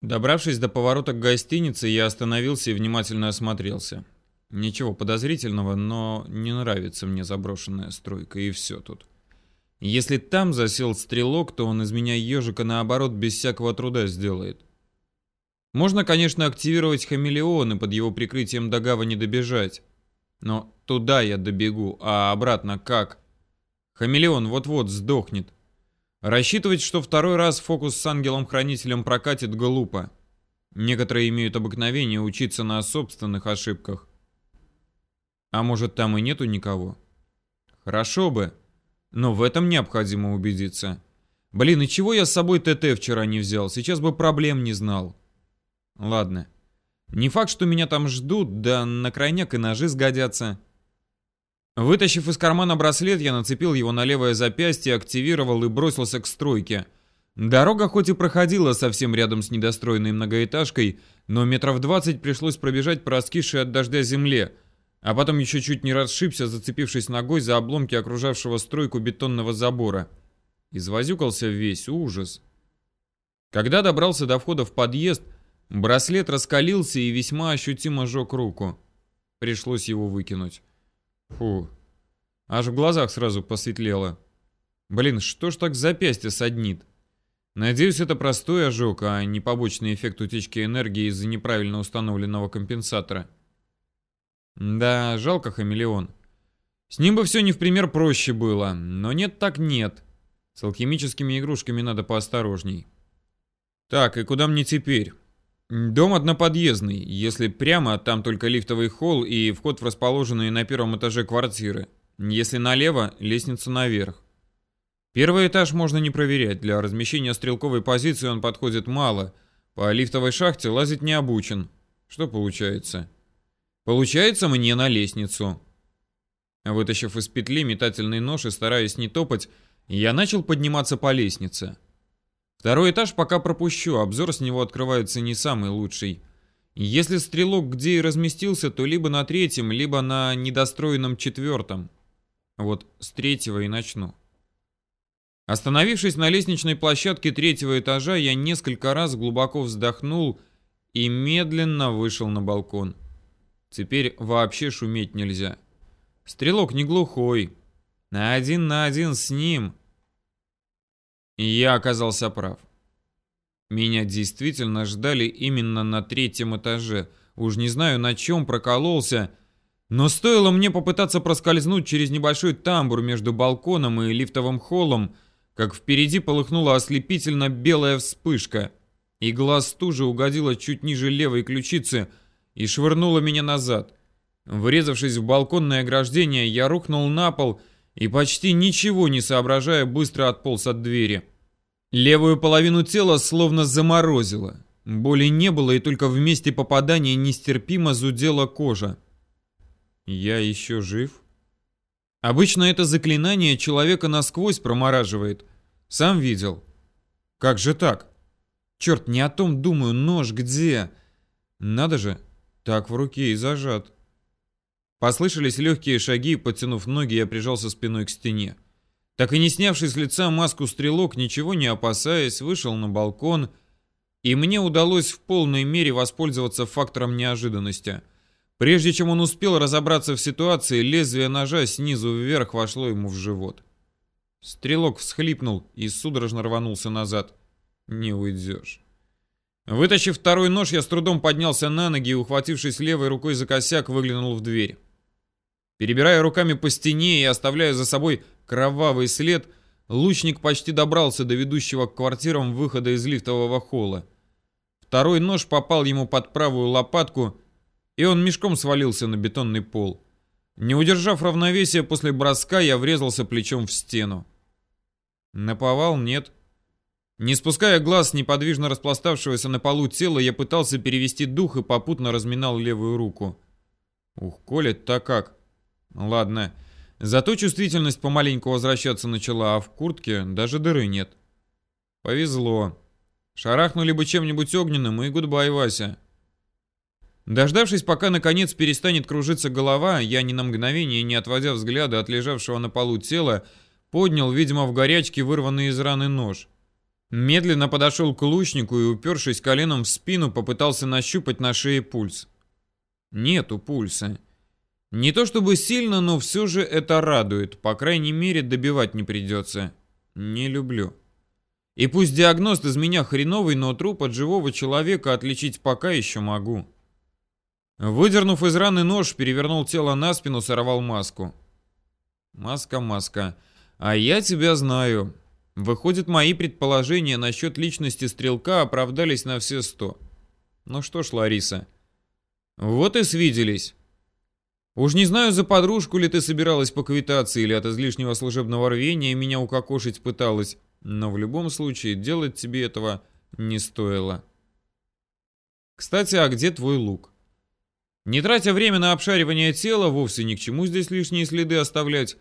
Добравшись до поворота к гостинице, я остановился и внимательно осмотрелся. Ничего подозрительного, но не нравится мне заброшенная стройка, и все тут. Если там засел стрелок, то он из меня ежика наоборот без всякого труда сделает. Можно, конечно, активировать хамелеон и под его прикрытием до гавани добежать. Но туда я добегу, а обратно как? Хамелеон вот-вот сдохнет. Рассчитывать, что второй раз фокус с ангелом-хранителем прокатит, глупо. Некоторые имеют обыкновение учиться на собственных ошибках. А может, там и нету никого? Хорошо бы, но в этом необходимо убедиться. Блин, и чего я с собой ТТ вчера не взял? Сейчас бы проблем не знал. Ладно. Не факт, что меня там ждут, да на крайняк и ножи сгодятся. Вытащив из кармана браслет, я нацепил его на левое запястье, активировал и бросился к стройке. Дорога хоть и проходила совсем рядом с недостроенной многоэтажкой, но метров двадцать пришлось пробежать по раскисшей от дождя земле, а потом еще чуть не расшибся, зацепившись ногой за обломки окружавшего стройку бетонного забора. Извозюкался весь ужас. Когда добрался до входа в подъезд, браслет раскалился и весьма ощутимо жег руку. Пришлось его выкинуть. Фу. Аж в глазах сразу посветлело. Блин, что ж так запястье саднит? Надеюсь, это простой ожог, а не побочный эффект утечки энергии из-за неправильно установленного компенсатора. Да, жалко хамелеон. С ним бы все не в пример проще было, но нет так нет. С алхимическими игрушками надо поосторожней. Так, и куда мне теперь? Дом одноподъездный. Если прямо, там только лифтовый холл и вход в расположенные на первом этаже квартиры. Если налево, лестница наверх. Первый этаж можно не проверять. Для размещения стрелковой позиции он подходит мало. По лифтовой шахте лазить не обучен. Что получается? Получается мне на лестницу. Вытащив из петли метательный нож и стараясь не топать, я начал подниматься по лестнице. Второй этаж пока пропущу, обзор с него открывается не самый лучший. Если стрелок где и разместился, то либо на третьем, либо на недостроенном четвертом. Вот с третьего и начну. Остановившись на лестничной площадке третьего этажа, я несколько раз глубоко вздохнул и медленно вышел на балкон. Теперь вообще шуметь нельзя. Стрелок не глухой. На один на один с ним и я оказался прав. Меня действительно ждали именно на третьем этаже. Уж не знаю, на чем прокололся, но стоило мне попытаться проскользнуть через небольшой тамбур между балконом и лифтовым холлом, как впереди полыхнула ослепительно белая вспышка, и глаз стужи угодила чуть ниже левой ключицы и швырнула меня назад. Врезавшись в балконное ограждение, я рухнул на пол и почти ничего не соображая, быстро отполз от двери. Левую половину тела словно заморозило. Боли не было, и только в месте попадания нестерпимо зудела кожа. Я еще жив? Обычно это заклинание человека насквозь промораживает. Сам видел. Как же так? Черт, не о том думаю, нож где? Надо же, так в руке и зажат. Послышались легкие шаги, подтянув ноги, я прижался спиной к стене. Так и не снявший с лица маску стрелок, ничего не опасаясь, вышел на балкон, и мне удалось в полной мере воспользоваться фактором неожиданности. Прежде чем он успел разобраться в ситуации, лезвие ножа снизу вверх вошло ему в живот. Стрелок всхлипнул и судорожно рванулся назад. Не уйдешь. Вытащив второй нож, я с трудом поднялся на ноги и, ухватившись левой рукой за косяк, выглянул в дверь. Перебирая руками по стене и оставляя за собой кровавый след, лучник почти добрался до ведущего к квартирам выхода из лифтового холла. Второй нож попал ему под правую лопатку, и он мешком свалился на бетонный пол. Не удержав равновесия после броска, я врезался плечом в стену. Наповал нет. Не спуская глаз неподвижно распластавшегося на полу тела, я пытался перевести дух и попутно разминал левую руку. Ух, колет-то как. Ладно. Зато чувствительность помаленьку возвращаться начала, а в куртке даже дыры нет. Повезло. Шарахнули бы чем-нибудь огненным и гудбай, Вася. Дождавшись, пока наконец перестанет кружиться голова, я ни на мгновение, не отводя взгляда от лежавшего на полу тела, поднял, видимо, в горячке вырванный из раны нож. Медленно подошел к лучнику и, упершись коленом в спину, попытался нащупать на шее пульс. Нету пульса. Не то чтобы сильно, но все же это радует. По крайней мере, добивать не придется. Не люблю. И пусть диагноз из меня хреновый, но труп от живого человека отличить пока еще могу. Выдернув из раны нож, перевернул тело на спину, сорвал маску. Маска, маска. А я тебя знаю. Выходит, мои предположения насчет личности стрелка оправдались на все сто. Ну что ж, Лариса, вот и свиделись. Уж не знаю, за подружку ли ты собиралась поквитаться или от излишнего служебного рвения меня укокошить пыталась, но в любом случае делать тебе этого не стоило. Кстати, а где твой лук? Не тратя время на обшаривание тела, вовсе ни к чему здесь лишние следы оставлять,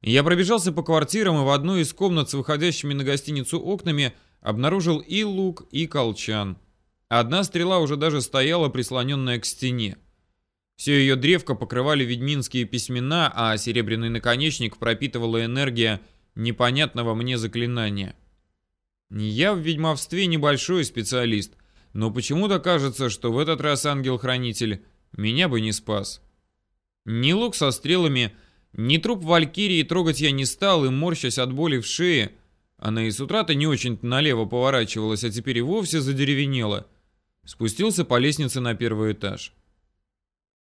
я пробежался по квартирам и в одной из комнат с выходящими на гостиницу окнами обнаружил и лук, и колчан. Одна стрела уже даже стояла, прислоненная к стене. Все ее древко покрывали ведьминские письмена, а серебряный наконечник пропитывала энергия непонятного мне заклинания. Я в ведьмовстве небольшой специалист, но почему-то кажется, что в этот раз ангел-хранитель меня бы не спас. Ни лук со стрелами, ни труп валькирии трогать я не стал и, морщась от боли в шее, она и с утра-то не очень-то налево поворачивалась, а теперь и вовсе задеревенела, спустился по лестнице на первый этаж.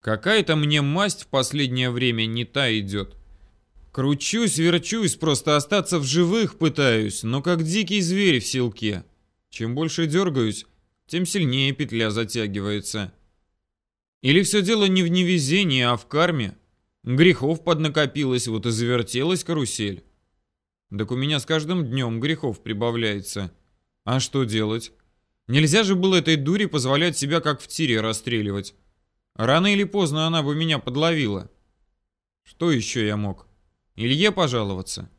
Какая-то мне масть в последнее время не та идет. Кручусь, верчусь, просто остаться в живых пытаюсь, но как дикий зверь в селке. Чем больше дергаюсь, тем сильнее петля затягивается. Или все дело не в невезении, а в карме? Грехов поднакопилось, вот и завертелась карусель. Так у меня с каждым днем грехов прибавляется. А что делать? Нельзя же было этой дуре позволять себя как в тире расстреливать. Рано или поздно она бы меня подловила. Что еще я мог? Илье пожаловаться?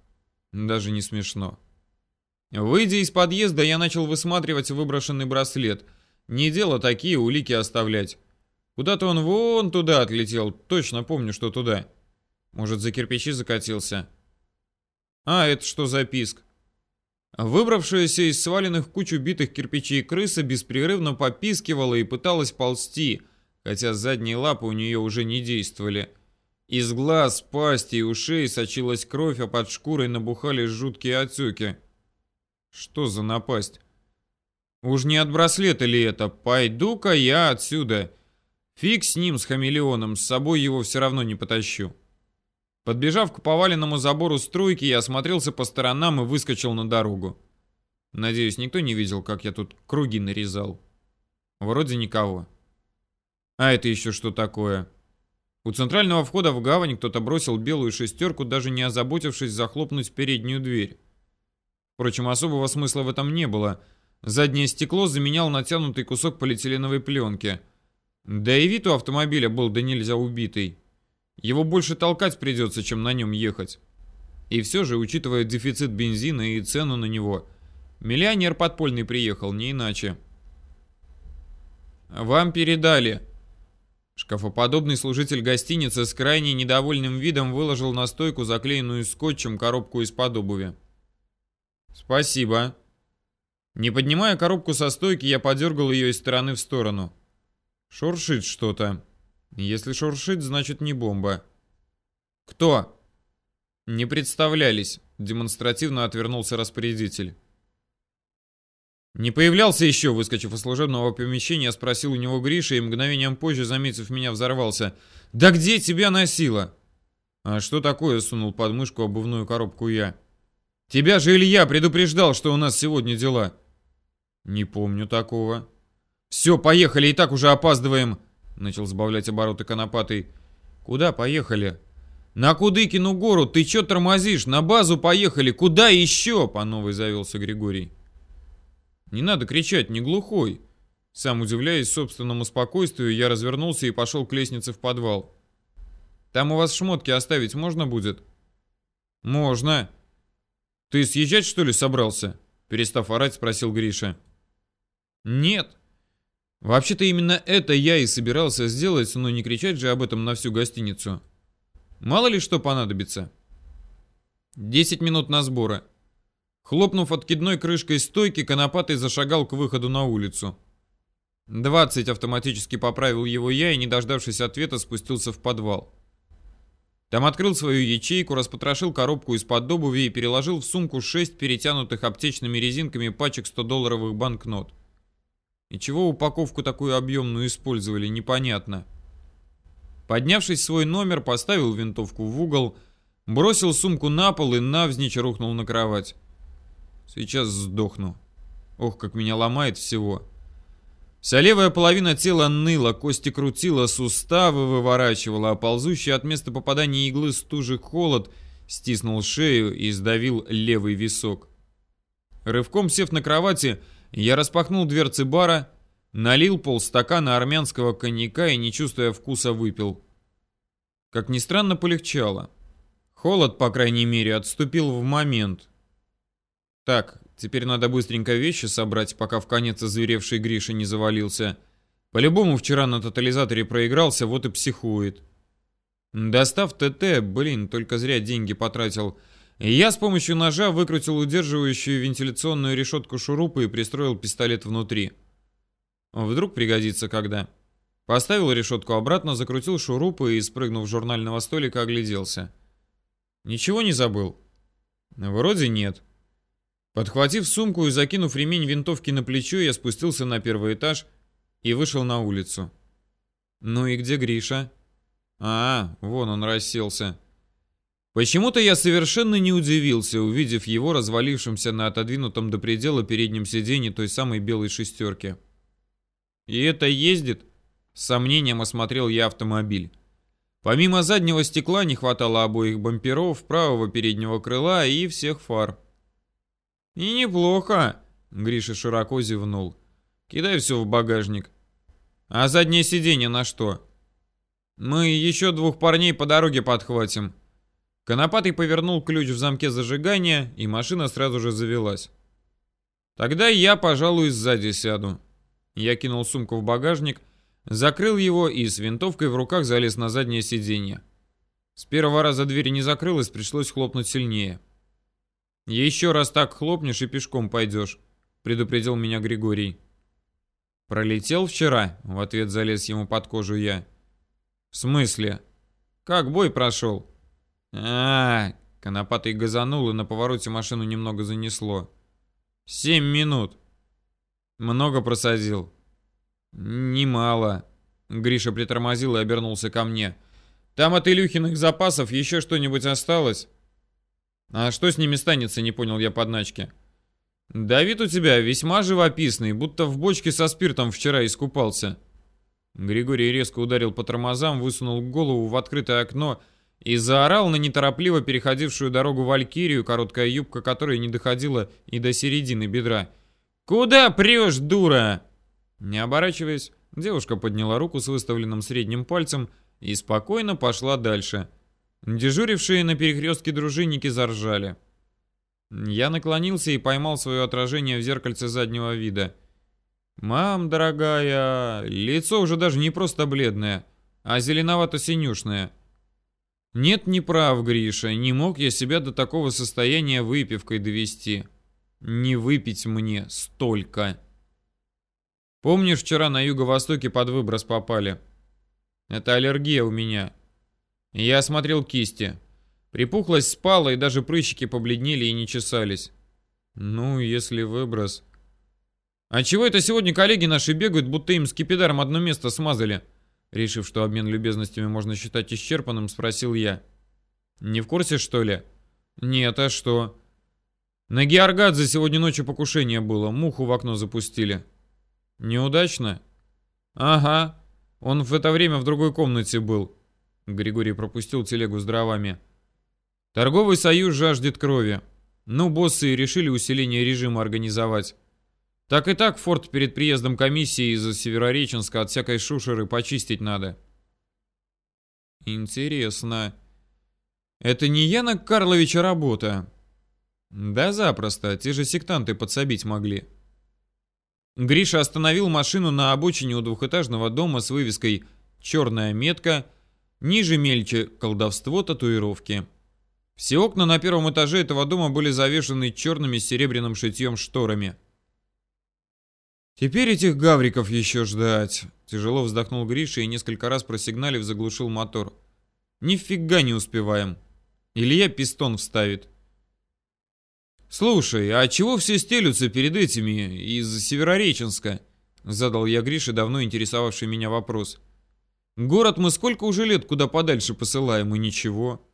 Даже не смешно. Выйдя из подъезда, я начал высматривать выброшенный браслет. Не дело такие улики оставлять. Куда-то он вон туда отлетел. Точно помню, что туда. Может, за кирпичи закатился. А, это что за писк? Выбравшаяся из сваленных кучу битых кирпичей крыса беспрерывно попискивала и пыталась ползти, хотя задние лапы у нее уже не действовали. Из глаз, пасти и ушей сочилась кровь, а под шкурой набухали жуткие отеки. Что за напасть? Уж не от браслета ли это? Пойду-ка я отсюда. Фиг с ним, с хамелеоном, с собой его все равно не потащу. Подбежав к поваленному забору стройки, я осмотрелся по сторонам и выскочил на дорогу. Надеюсь, никто не видел, как я тут круги нарезал. Вроде никого. А это еще что такое? У центрального входа в гавань кто-то бросил белую шестерку, даже не озаботившись захлопнуть переднюю дверь. Впрочем, особого смысла в этом не было. Заднее стекло заменял натянутый кусок полиэтиленовой пленки – да и вид у автомобиля был да нельзя убитый. Его больше толкать придется, чем на нем ехать. И все же, учитывая дефицит бензина и цену на него, миллионер подпольный приехал, не иначе. «Вам передали». Шкафоподобный служитель гостиницы с крайне недовольным видом выложил на стойку заклеенную скотчем коробку из-под обуви. «Спасибо». Не поднимая коробку со стойки, я подергал ее из стороны в сторону. Шуршит что-то. Если шуршит, значит не бомба. Кто? Не представлялись. Демонстративно отвернулся распорядитель. Не появлялся еще, выскочив из служебного помещения, спросил у него Гриша и мгновением позже, заметив меня, взорвался. «Да где тебя носило?» «А что такое?» — сунул под мышку обувную коробку я. «Тебя же Илья предупреждал, что у нас сегодня дела». «Не помню такого». «Все, поехали, и так уже опаздываем!» Начал сбавлять обороты конопатый. «Куда поехали?» «На Кудыкину гору! Ты че тормозишь? На базу поехали! Куда еще?» По новой завелся Григорий. «Не надо кричать, не глухой!» Сам удивляясь собственному спокойствию, я развернулся и пошел к лестнице в подвал. «Там у вас шмотки оставить можно будет?» «Можно!» «Ты съезжать, что ли, собрался?» Перестав орать, спросил Гриша. «Нет!» Вообще-то именно это я и собирался сделать, но не кричать же об этом на всю гостиницу. Мало ли что понадобится. Десять минут на сборы. Хлопнув откидной крышкой стойки, Конопатый зашагал к выходу на улицу. «Двадцать» автоматически поправил его я и, не дождавшись ответа, спустился в подвал. Там открыл свою ячейку, распотрошил коробку из-под обуви и переложил в сумку шесть перетянутых аптечными резинками пачек 100-долларовых банкнот. И чего упаковку такую объемную использовали, непонятно. Поднявшись в свой номер, поставил винтовку в угол, бросил сумку на пол и навзничь рухнул на кровать. Сейчас сдохну. Ох, как меня ломает всего. Вся левая половина тела ныла, кости крутила, суставы выворачивала, а ползущий от места попадания иглы стужик холод стиснул шею и сдавил левый висок. Рывком сев на кровати, я распахнул дверцы бара, налил полстакана армянского коньяка и, не чувствуя вкуса, выпил. Как ни странно, полегчало. Холод, по крайней мере, отступил в момент. Так, Теперь надо быстренько вещи собрать, пока в конец озверевший Гриша не завалился. По-любому вчера на тотализаторе проигрался, вот и психует. Достав ТТ, блин, только зря деньги потратил. Я с помощью ножа выкрутил удерживающую вентиляционную решетку шурупа и пристроил пистолет внутри. Вдруг пригодится когда. Поставил решетку обратно, закрутил шурупы и, спрыгнув с журнального столика, огляделся. Ничего не забыл? Вроде нет. Подхватив сумку и закинув ремень винтовки на плечо, я спустился на первый этаж и вышел на улицу. Ну и где Гриша? А, вон он расселся. Почему-то я совершенно не удивился, увидев его развалившимся на отодвинутом до предела переднем сиденье той самой белой шестерки. И это ездит? С сомнением осмотрел я автомобиль. Помимо заднего стекла не хватало обоих бамперов, правого переднего крыла и всех фар. «И неплохо», — Гриша широко зевнул. «Кидай все в багажник». «А заднее сиденье на что?» «Мы еще двух парней по дороге подхватим». Конопатый повернул ключ в замке зажигания, и машина сразу же завелась. «Тогда я, пожалуй, сзади сяду». Я кинул сумку в багажник, закрыл его и с винтовкой в руках залез на заднее сиденье. С первого раза дверь не закрылась, пришлось хлопнуть сильнее. «Еще раз так хлопнешь и пешком пойдешь», — предупредил меня Григорий. «Пролетел вчера?» — в ответ залез ему под кожу я. «В смысле? Как бой прошел?» А, -а, -а Конопатый газанул, и на повороте машину немного занесло. «Семь минут». «Много просадил?» «Немало». Гриша притормозил и обернулся ко мне. «Там от Илюхиных запасов еще что-нибудь осталось?» А что с ними станется, не понял я подначки. Давид у тебя весьма живописный, будто в бочке со спиртом вчера искупался. Григорий резко ударил по тормозам, высунул голову в открытое окно и заорал на неторопливо переходившую дорогу Валькирию, короткая юбка которой не доходила и до середины бедра. «Куда прешь, дура?» Не оборачиваясь, девушка подняла руку с выставленным средним пальцем и спокойно пошла дальше. Дежурившие на перекрестке дружинники заржали. Я наклонился и поймал свое отражение в зеркальце заднего вида. «Мам, дорогая, лицо уже даже не просто бледное, а зеленовато-синюшное». «Нет, не прав, Гриша, не мог я себя до такого состояния выпивкой довести. Не выпить мне столько». «Помнишь, вчера на юго-востоке под выброс попали?» «Это аллергия у меня». Я осмотрел кисти. Припухлость спала, и даже прыщики побледнели и не чесались. Ну, если выброс... А чего это сегодня коллеги наши бегают, будто им скипидаром одно место смазали? Решив, что обмен любезностями можно считать исчерпанным, спросил я. Не в курсе, что ли? Нет, а что? На Георгадзе сегодня ночью покушение было, муху в окно запустили. Неудачно? Ага, он в это время в другой комнате был. Григорий пропустил телегу с дровами. Торговый союз жаждет крови. Ну, боссы решили усиление режима организовать. Так и так форт перед приездом комиссии из Северореченска от всякой шушеры почистить надо. Интересно. Это не Яна Карловича работа? Да запросто, те же сектанты подсобить могли. Гриша остановил машину на обочине у двухэтажного дома с вывеской «Черная метка» Ниже мельче колдовство татуировки. Все окна на первом этаже этого дома были завешены черными с серебряным шитьем шторами. «Теперь этих гавриков еще ждать!» Тяжело вздохнул Гриша и несколько раз просигналив заглушил мотор. «Нифига не успеваем. Илья пистон вставит». «Слушай, а чего все стелются перед этими из Северореченска?» Задал я Грише давно интересовавший меня вопрос. «Город мы сколько уже лет куда подальше посылаем, и ничего».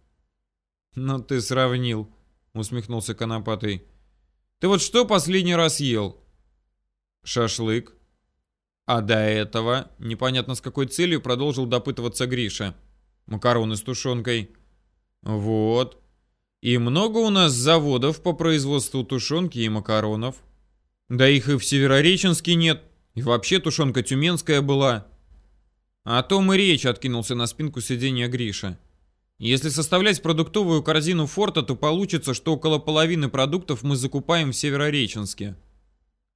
«Ну ты сравнил», — усмехнулся Конопатый. «Ты вот что последний раз ел?» «Шашлык». А до этого, непонятно с какой целью, продолжил допытываться Гриша. «Макароны с тушенкой». «Вот. И много у нас заводов по производству тушенки и макаронов. Да их и в Северореченске нет. И вообще тушенка тюменская была». «О том и речь», — откинулся на спинку сиденья Гриша. Если составлять продуктовую корзину форта, то получится, что около половины продуктов мы закупаем в Северореченске.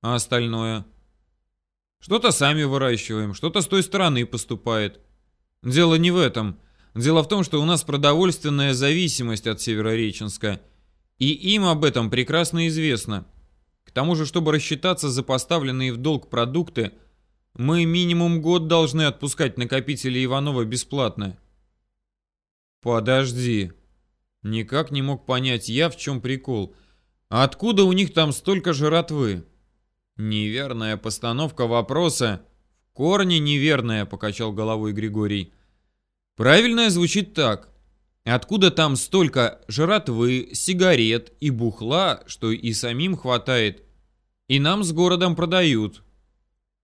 А остальное? Что-то сами выращиваем, что-то с той стороны поступает. Дело не в этом. Дело в том, что у нас продовольственная зависимость от Северореченска. И им об этом прекрасно известно. К тому же, чтобы рассчитаться за поставленные в долг продукты, мы минимум год должны отпускать накопители Иванова бесплатно. Подожди. Никак не мог понять я, в чем прикол. Откуда у них там столько жратвы? Неверная постановка вопроса. В корне неверная, покачал головой Григорий. Правильное звучит так. Откуда там столько жратвы, сигарет и бухла, что и самим хватает, и нам с городом продают?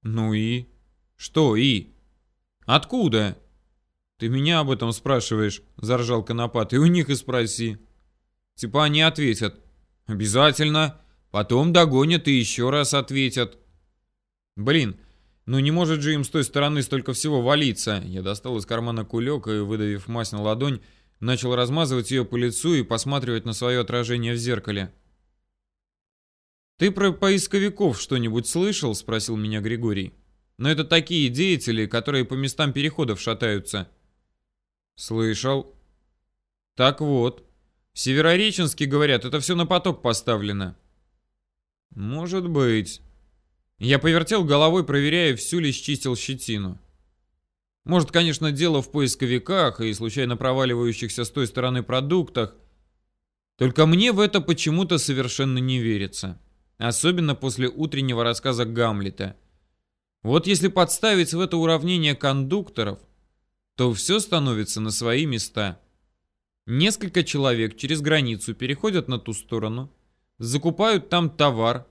Ну и? Что и? Откуда? «Ты меня об этом спрашиваешь», — заржал Конопат, — «и у них и спроси». Типа они ответят. «Обязательно. Потом догонят и еще раз ответят». «Блин, ну не может же им с той стороны столько всего валиться». Я достал из кармана кулек и, выдавив мазь на ладонь, начал размазывать ее по лицу и посматривать на свое отражение в зеркале. «Ты про поисковиков что-нибудь слышал?» — спросил меня Григорий. «Но это такие деятели, которые по местам переходов шатаются». Слышал. Так вот, в Северореченске, говорят, это все на поток поставлено. Может быть. Я повертел головой, проверяя, всю ли счистил щетину. Может, конечно, дело в поисковиках и случайно проваливающихся с той стороны продуктах. Только мне в это почему-то совершенно не верится. Особенно после утреннего рассказа Гамлета. Вот если подставить в это уравнение кондукторов, то все становится на свои места. Несколько человек через границу переходят на ту сторону, закупают там товар,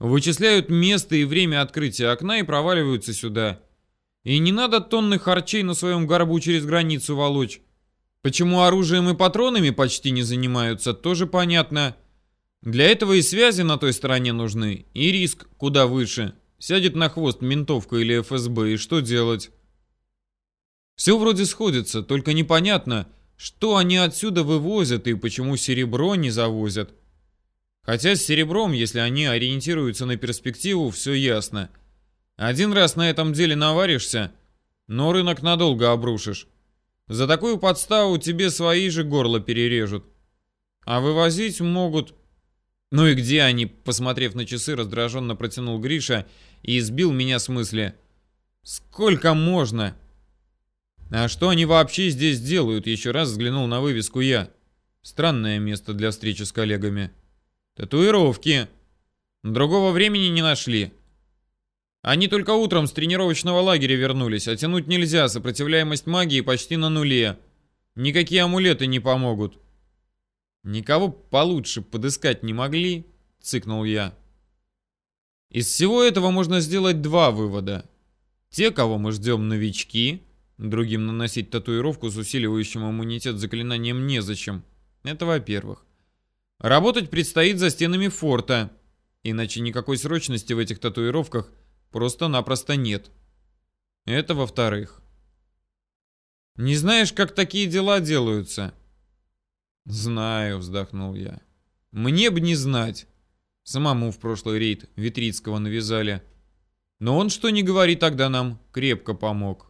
вычисляют место и время открытия окна и проваливаются сюда. И не надо тонны харчей на своем горбу через границу волочь. Почему оружием и патронами почти не занимаются, тоже понятно. Для этого и связи на той стороне нужны, и риск куда выше. Сядет на хвост ментовка или ФСБ, и что делать? Все вроде сходится, только непонятно, что они отсюда вывозят и почему серебро не завозят. Хотя с серебром, если они ориентируются на перспективу, все ясно. Один раз на этом деле наваришься, но рынок надолго обрушишь. За такую подставу тебе свои же горло перережут. А вывозить могут... Ну и где они, посмотрев на часы, раздраженно протянул Гриша и избил меня с мысли. Сколько можно? А что они вообще здесь делают? Еще раз взглянул на вывеску я. Странное место для встречи с коллегами. Татуировки. Другого времени не нашли. Они только утром с тренировочного лагеря вернулись, а тянуть нельзя, сопротивляемость магии почти на нуле. Никакие амулеты не помогут. Никого получше подыскать не могли, цыкнул я. Из всего этого можно сделать два вывода. Те, кого мы ждем новички, Другим наносить татуировку с усиливающим иммунитет заклинанием незачем. Это во-первых. Работать предстоит за стенами форта, иначе никакой срочности в этих татуировках просто-напросто нет. Это во-вторых. Не знаешь, как такие дела делаются? Знаю, вздохнул я. Мне б не знать. Самому в прошлый рейд Витрицкого навязали. Но он, что не говори, тогда нам крепко помог.